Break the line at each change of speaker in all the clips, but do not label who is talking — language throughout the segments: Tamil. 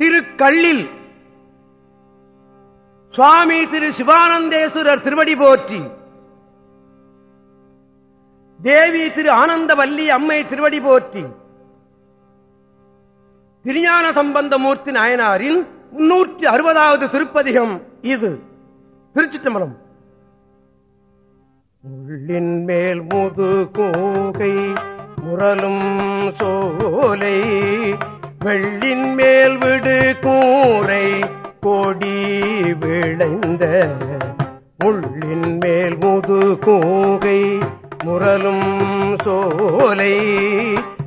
திருக்கள்ளில் சுவாமி திரு சிவானந்தேஸ்வரர் திருவடி போற்றி தேவி திரு ஆனந்தவல்லி அம்மை திருவடி போற்றி திருஞான சம்பந்தமூர்த்தி நாயனாரின் முன்னூற்றி அறுபதாவது திருப்பதிகம் இது. திருச்சிற்றம்பலம். உள்ளின் மேல் முது கோகை முரலும் சோலை வெள்ளின் மேல் விடு கூரை கொடி விளைந்த முள்ளின் மேல் முது கூகை முரலும் சோலை.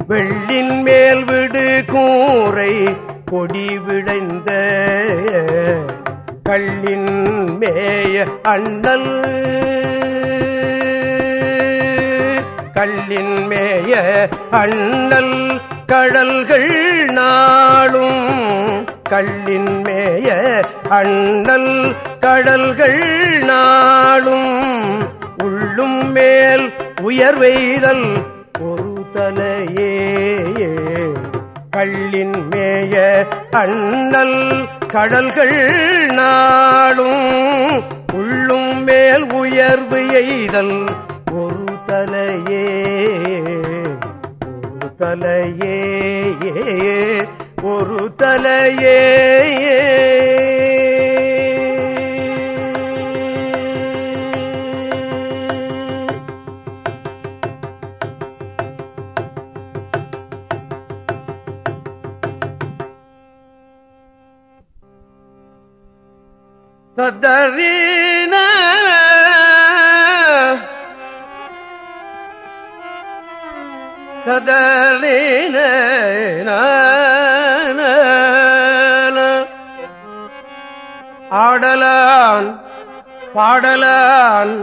வெள்ளின் மேல் விடு கூரை கொடி விளைந்த கள்ளின் மேய அண்ணல். கள்ளின் மேய அண்ணல். கடல்கள் நாளும் கள்ளின் மேய அண்ணல் கடல்கள் நாளும் உள்ளும் மேல் உயர்வெய்தல் ஒரு தலையே கள்ளின் மேய அண்ணல் கடல்கள் நாளும் உள்ளும் மேல் உயர்வு எய்தல் ஒரு தலையே தலையே ஒரு தலையே தத்தரீன ததரீன ஆடலான் பாடலான்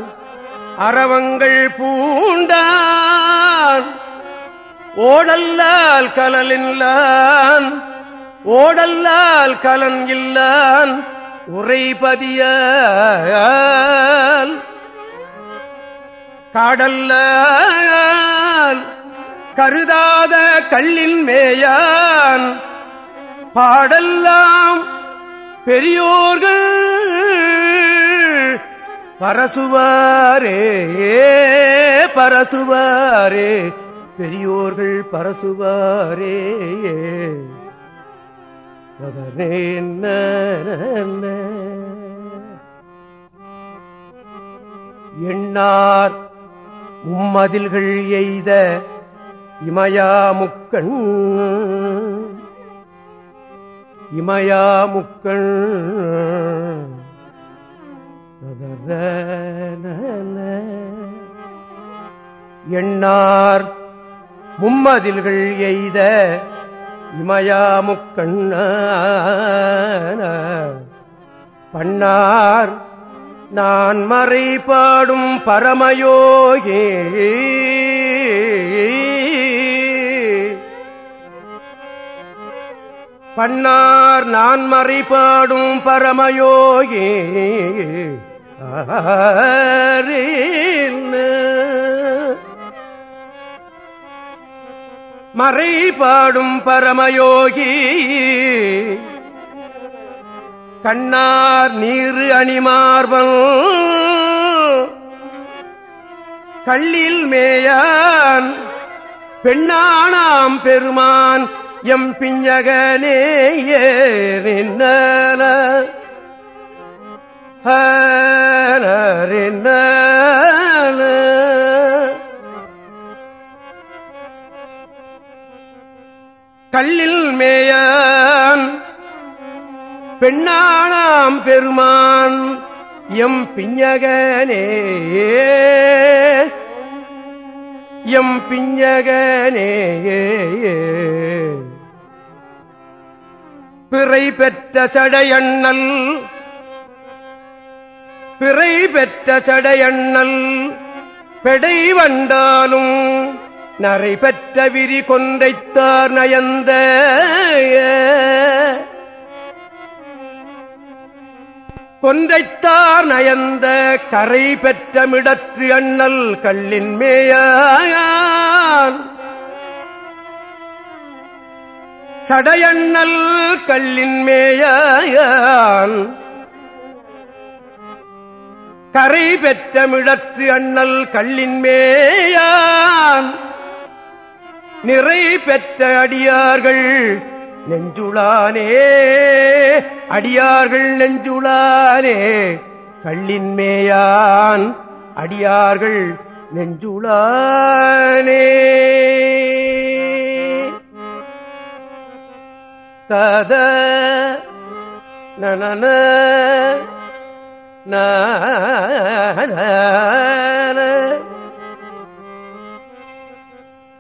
அறவங்கள் பூண்டான். ஓடல்லால் கலலில்லான் ஓடல்லால் கலன் இல்லான் உரைபதியால் காடல்லால் கருதாத கள்ளின் மேயான் பாடெல்லாம் பெரியோர்கள் பரசுவாரே பரசுவாரே பெரியோர்கள் பரசுவாரே. எண்ணார் உம்மதில்கள் எய்த இமயாமுக்கண். இமயாமுக்கண். எண்ணார் மும்மதில்கள் எய்த இமயாமுக்கண். பண்ணார் நான் மறைபாடும் பரமயோகே. பண்ணார் நான் மறை பாடும் பரமயோகே மறை பரமயோகி. கண்ணார் நீரு அணிமார்பல். கள்ளில் மேயான் பெண்ணானாம் பெருமான். எம் பிஞ்சகனே ஏறின்னல கல்லில் மேயான் பெண்ணானாம் பெருமான் எம் பிஞ்சகனே எம் பிஞ்சகனே பிறை பெற்ற சடையண்ணல் பிறை பெற்ற சடையண்ணல் பெடை வந்தாலும் நரை பெற்ற விரி கொன்றைத்தார் நயந்த கொன்றைத்தார் நயந்த கரை பெற்றமிடற்று அண்ணல் கள்ளின் மேயான் சடையண்ணல் கல்லின் மேயான் கரை பெற்றமிடற்று அண்ணல் கல்லின் மேயான். நிறை பெற்ற அடியார்கள் நெஞ்சுளானே. அடியார்கள் நெஞ்சுளானே. கள்ளின் மேயான் அடியார்கள் நெஞ்சுளானே. தத நன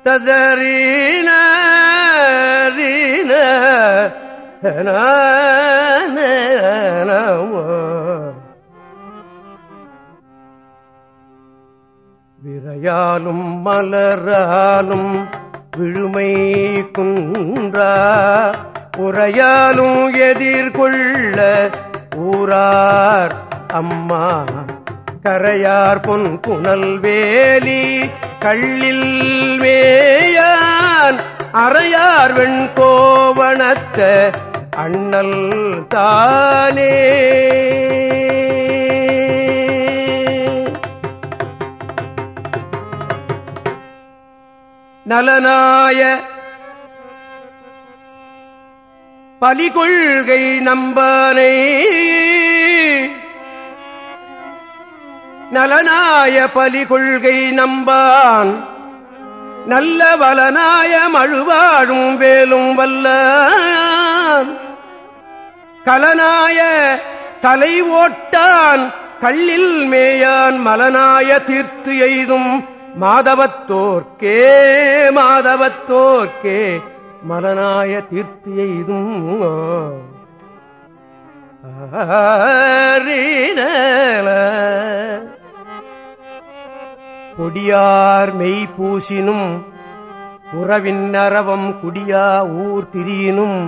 ததரீன விரையாலும் மலராலும் விழுமை குன்றா உரையாலும் எதிர்கொள்ள ஊரார் அம்மா. கரையார் பொன் புனல் வேலி கள்ளில் வேயான் அறையார் வெண்கோவணத்த அண்ணல் தாலே நலனாய பலிகொள்கை நம்பானை. நலனாய பலிகொள்கை நம்பான். நல்ல வலனாய மழுவாழும் வேலும் வல்ல. கலனாய தலை ஓட்டான் கள்ளில் மேயான் மலனாய தீர்த்து எய்தும் மாதவத்தோர்க்கே மாதவத்தோர்க்கே மலனாய தீர்த்து எய்தும் கொடியார் மெய் பூசினும் உறவின் நரவம் குடியா ஊர் திரியினும்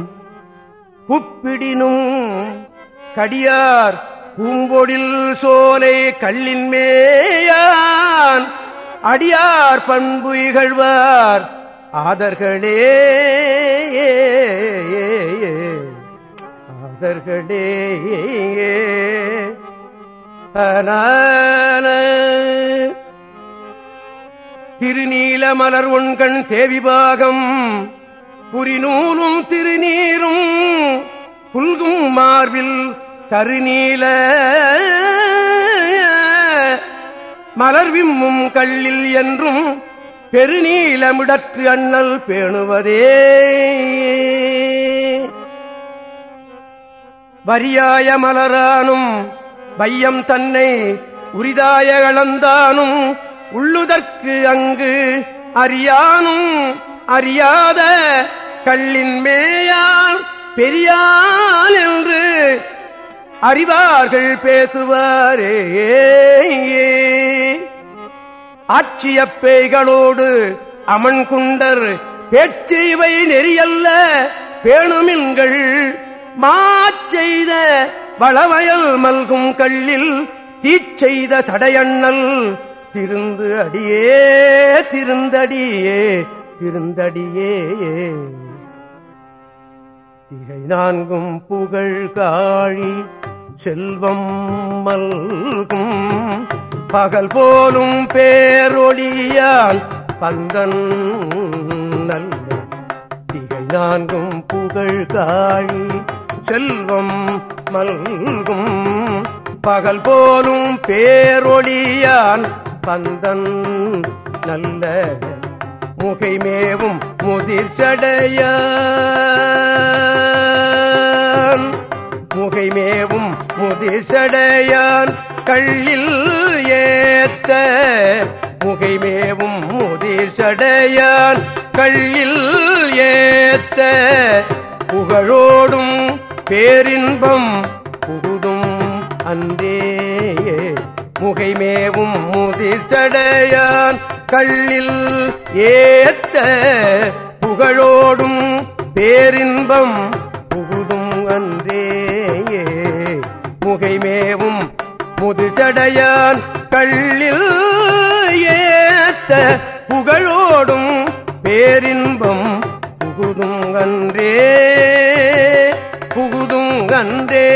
குப்பிடினும். கடியார் பூம்பொடில் சோலை கல்லின் மேயான். அடியார் பண்பு இகழ்வார். ஆதர்களே. ஆதர்களே. திருநீல மலர் ஒன்கண் தேவிபாகம் புரிநூலும் திருநீரும் புல்கும் மார்பில் கருநீல. மலர்விம்மும் கள்ளில் என்றும் பெருநீலமிடற்று அண்ணல் பேணுவதே. வரியாய மலரானும் வையம் தன்னை உரிதாய கலந்தானும் உள்ளுதற்கு அங்கு அறியானும் அறியாத கள்ளின் மேயால் பெரியால் என்று அறிவார்கள் பேசுவாரே. ஆட்சிய பேய்களோடு அமன் குண்டர் பேச்சைவை நெறியல்ல. பேணுமின்கள் மாச்செய்த வளவயல் மல்கும் கள்ளில் தீச்செய்த சடையண்ணல் திருந்து அடியே திருந்தடியே. இருந்தடியே திகை நான்கும் புகழ் காழி செல்வம் மல்கும். பகல் போலும் பேரொழியால் பந்தன் நல்ல திகை நான்கும் புகழ் காழி செல்வம் மல்கும். பகல் போலும் பேரொழியான் பந்தன் நல்ல முகைமேவும் முதிர்ச்சடையான். முகைமேவும் முதிர்ச்சடையான். கள்ளில் ஏத்த முகைமேவும் முதிர்ச்சடையான். கள்ளில் ஏத்த புகழோடும் பேரின்பம் புகுதும் அன்றே. முகைமேவும் முதிர்ச்சடையான். கள்ளில் ஏத்த புகழோடும் பேரின்பம் புகுதும் அன்றேயே. முகைமேவும் முதுச்சடையான் கள்ளில் ஏத்த புகழோடும் பேரின்பம் புகுதும் அன்றே. புகுதும் அன்றே.